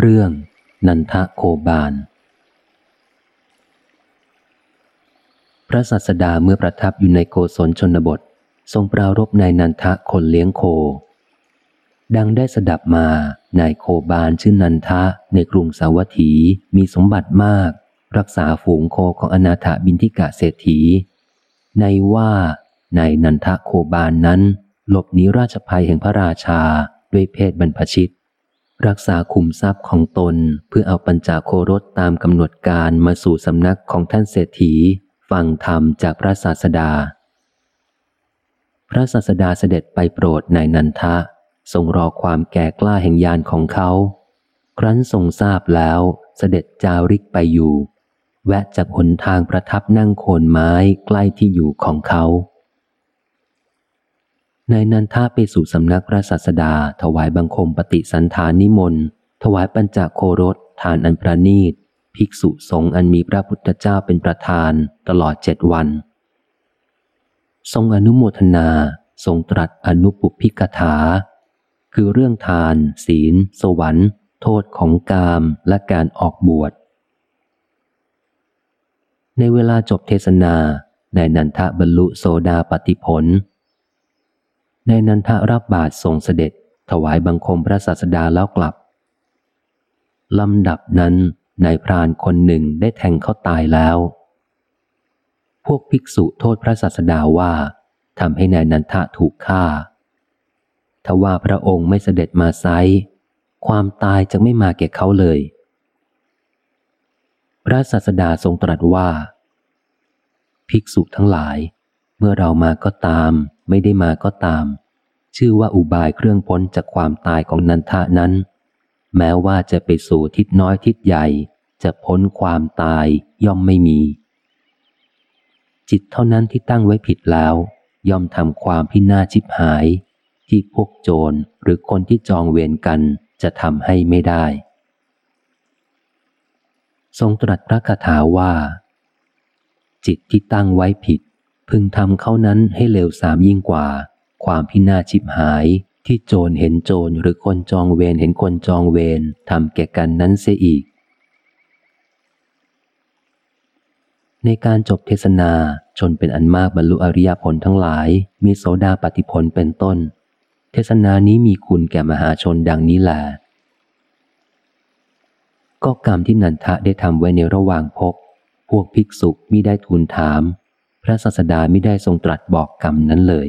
เรื่องนันทโคบาล พระสัสดาเมื่อประทับอยู่ในโกศลชนบท ทรงปรารบนายนันทะคนเลี้ยงโค ดังได้สดับมานายโคบาลชื่อนันทะในกรุงสาวัตถีมีสมบัติมาก รักษาฝูงโคของอนาถบินทิกะเศรษฐี ในว่านายนันทะโคบาลนนั้น หลบหนีราชภัยแห่งพระราชาด้วยเพศบรรพชิต รักษาคุมทรัพย์ของตนเพื่อเอาปัญจาโครถตามกำหนดการมาสู่สำนักของท่านเศรษฐีฟังธรรมจากพระศาสดา พระศาสดาเสด็จไปโปรดนายนันทะ ทรงรอความแก่กล้าแห่งยานของเขา ครั้นทรงทราบแล้วเสด็จจาริกไปอยู่ แวะจากหนทางประทับนั่งโคนไม้ใกล้ที่อยู่ของเขา นายนันทาไปสู่สำนักพระศาสดา ถวายบังคมปฏิสันฐานนิมนต์ ถวายปัญจโครสทานอันประนีต ภิกษุสงฆ์อันมีพระพุทธเจ้าเป็นประธานตลอดเจ็ดวัน ทรงอนุโมทนา ทรงตรัสอนุปุพิกถา คือเรื่องทาน ศีล สวรรค์ โทษของกามและการออกบวช ในเวลาจบเทศนานายนันทะบรรลุโสดาปติผล ในนันทรับบาททรงเสด็จ ถวายบังคมพระศาสดาแล้วกลับลำดับนั้นนายพรานคนหนึ่งได้แทงเขาตายแล้ว พวกภิกษุโทษพระศาสดาว่าทำให้นายนันทะถูกฆ่าถ้าว่าพระองค์ไม่เสด็จมาไซความตายจะไม่มาแก่เขาเลย พระศาสดาทรงตรัสว่า ภิกษุทั้งหลาย เมื่อเรามาก็ตาม ไม่ได้มาก็ตาม ชื่อว่าอุบายเครื่องพ้นจากความตายของนันทะนั้น แม้ว่าจะไปสู่ทิศน้อยทิศใหญ่ จะพ้นความตายย่อมไม่มี จิตเท่านั้นที่ตั้งไว้ผิดแล้ว ย่อมทำความพินาชิบหาย ที่พวกโจรหรือคนที่จองเวรกันจะทำให้ไม่ได้ ทรงตรัสพระคาถาว่า จิตที่ตั้งไว้ผิด พึงทำเขานั้นให้เลวสามยิ่งกว่า ความพินาชิบหายที่โจรเห็นโจรหรือคนจองเวรเห็นคนจองเวรทำแก่กันนั้นเสียอีก ในการจบเทศนาชนเป็นอันมากบรรลุอริยผลทั้งหลาย มีโสดาปฏิผลเป็นต้น เทศนานี้มีคุณแก่มหาชนดังนี้แหละก็กรรมที่นันทะได้ทำไว้ในระหว่างพบ พวกภิกษุมิได้ทูลถาม พระศาสดาไม่ได้ทรงตรัสบอกกรรมนั้นเลย